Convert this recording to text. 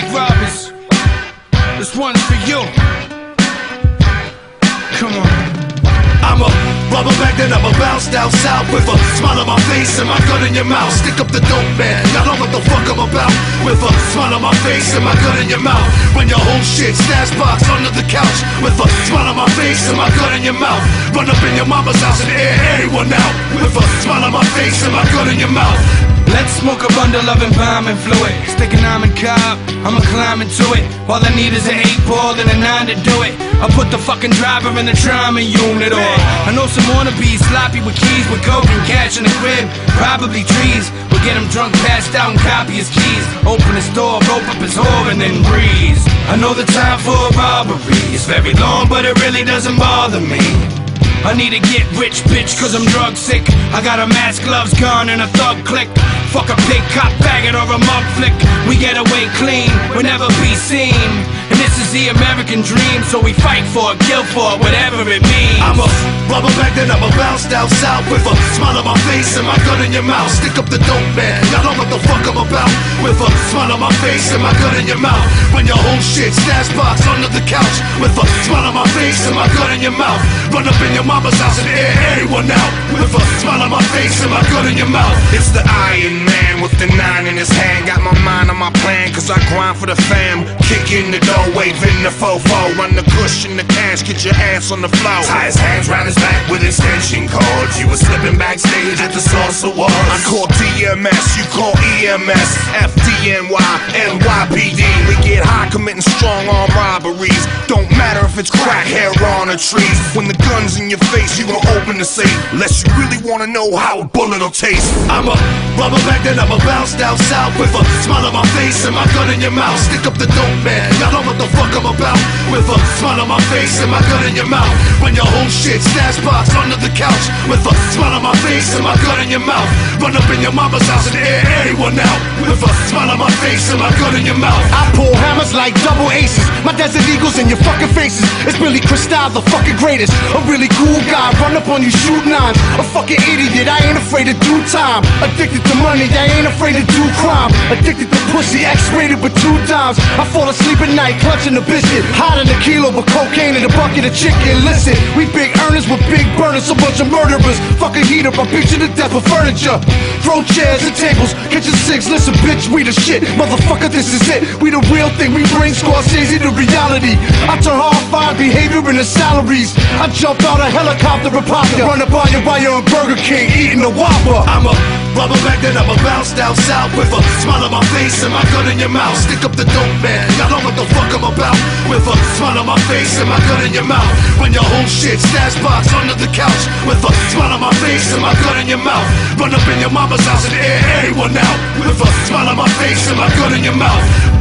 bank robbers. This one's for you. Come on. I'm a rubber back that I'ma bounce down south with a smile on my face and my gun in your mouth. Stick up the dope man, y'all know what the fuck I'm about. With a smile on my face and my gun in your mouth. Run your whole shit, stash box under the couch. With a smile on my face and my gun in your mouth. Run up in your mama's house and air everyone out. With a smile on my face and my gun in your mouth. Let's smoke a bundle of embalming fluid. Stick an almond cob, I'ma climb into it. All I need is an eight ball and a nine to do it. I put the fucking driver in the trauma unit or I know some wannabes sloppy with keys with coke and cash in the crib. Probably trees. We'll get him drunk, passed out, and copy his keys. Open his door, rope up his whore, and then breeze. I know the time for a robbery is very long, but it really doesn't bother me. I need to get rich, bitch, cause I'm drug sick. I got a mask, gloves, gun, and a thug click. Fuck a big cop faggot or a mug flick. We get away clean, we'll never be seen. And this is the American dream, so we fight for it, kill for it, whatever it means. I'm a rubber back, then I'ma bounce down south with a smile on my face and my gun in your mouth. Stick up the dope man, y'all know what the fuck I'm about. With a smile on my face and my gun in your mouth. Run your whole shit, stash box under the couch. With a smile on my face and my gun in your mouth. Run up in your mama's house and air everyone out. With a smile on my face and my gun in your mouth. It's the Iron Man with the nine in his hand. Got my mind on my plan, cause I grind for the fam. Kick in the door, waving the fofo. Run the cushion, the cash, get your ass on the floor. Tie his hands round his back with extension cords. You was slipping backstage at the Source Awards. I call DMS, you call EMS. FDNY, NYPD. We get high committing strong arm robberies. Don't matter if it's crack, hair on a trees. When the gun's in your face, you gon' open the safe. Unless you really wanna know how a bullet'll taste. I'm a rubber back, then I'ma bounce down south with a smile on my face and my gun in your mouth. Stick up the dope man, y'all know what the fuck I'm about. With a smile on my face and my gun in your mouth. Run your whole shit, stash box under the couch. With a smile on my face and my gun in your mouth. Run up in your mama's house and air everyone out. With a smile on my face and my gun in your mouth. I pull hammers like double aces. My desert eagles in your fucking faces. It's Billy Crystal, the fucking greatest. A really cool guy. Run up on you, shoot nines. A fucking idiot. I ain't afraid to do time. Addicted to money. I ain't afraid to do crime. Addicted to pussy. X-rated but two times. I fall asleep at night clutching a biscuit. Hot in a kilo, but cocaine in a bucket of chicken. Listen, we big earners with big burners. A bunch of murderers. Fucking heat up. I beat you to death with furniture. Throw chairs and tables. Kitchen sinks. Listen, bitch, we the shit. Motherfucker, this is it. We the real thing. We bring Scorsese to reality. I turn hard-fired behavior into salaries. I jump out a helicopter and ya. Run up on you while you're Burger King eating a Whopper. I'm a rubber back, then I'ma bounce down south with a smile on my face and my gun in your mouth. Stick up the dope man, y'all know what the fuck I'm about. With a smile on my face and my gun in your mouth. Run your whole shit, stash box under the couch. With a smile on my face and my gun in your mouth. Run up in your mama's house and air everyone out. With a smile on my face and my gun in your mouth.